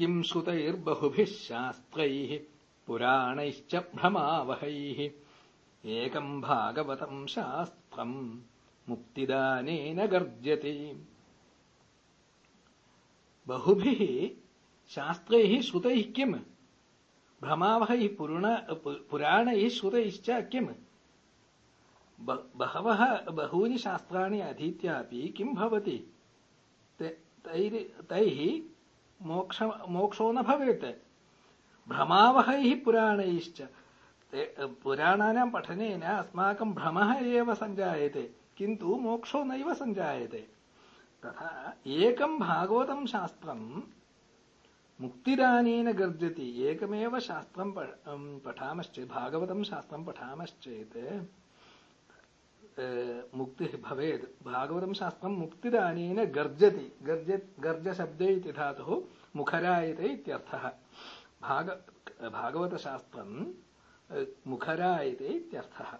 किम् श्रुतैर्बहुभिः शास्त्रैः पुराणैश्च भ्रमावहैः। एकम् भागवतम् शास्त्रम् मुक्तिदानेन गर्जते। बहुभिः शास्त्रैः श्रुतैः किम्? भ्रमावहैः पुराणैः श्रुतैश्च किम्? बहवः बहूनि शास्त्राणि अधीत्यापि किम् भवति? तैः मोक्ष, मोक्षो न भवेत्। भ्रमावहैः पुराणैश्च। पुराणानां पठनेन अस्माकं भ्रमः एव सञ्जायते, किन्तु मोक्षो नैव सञ्जायते। तथा एकं भागवतं शास्त्रं मुक्तिदानेन गर्जति। एकमेव शास्त्रं पठामश्चेत्, भागवतं शास्त्रं पठामश्चेत् मुक्तिः भवेत् भागवतं शास्त्रं मुक्तिदानेन गर्जति गर्ज गर्जशब्दे इति धातुः मुखरायते इत्यर्थः भाग भागवतशास्त्रं मुखरायते इत्यर्थः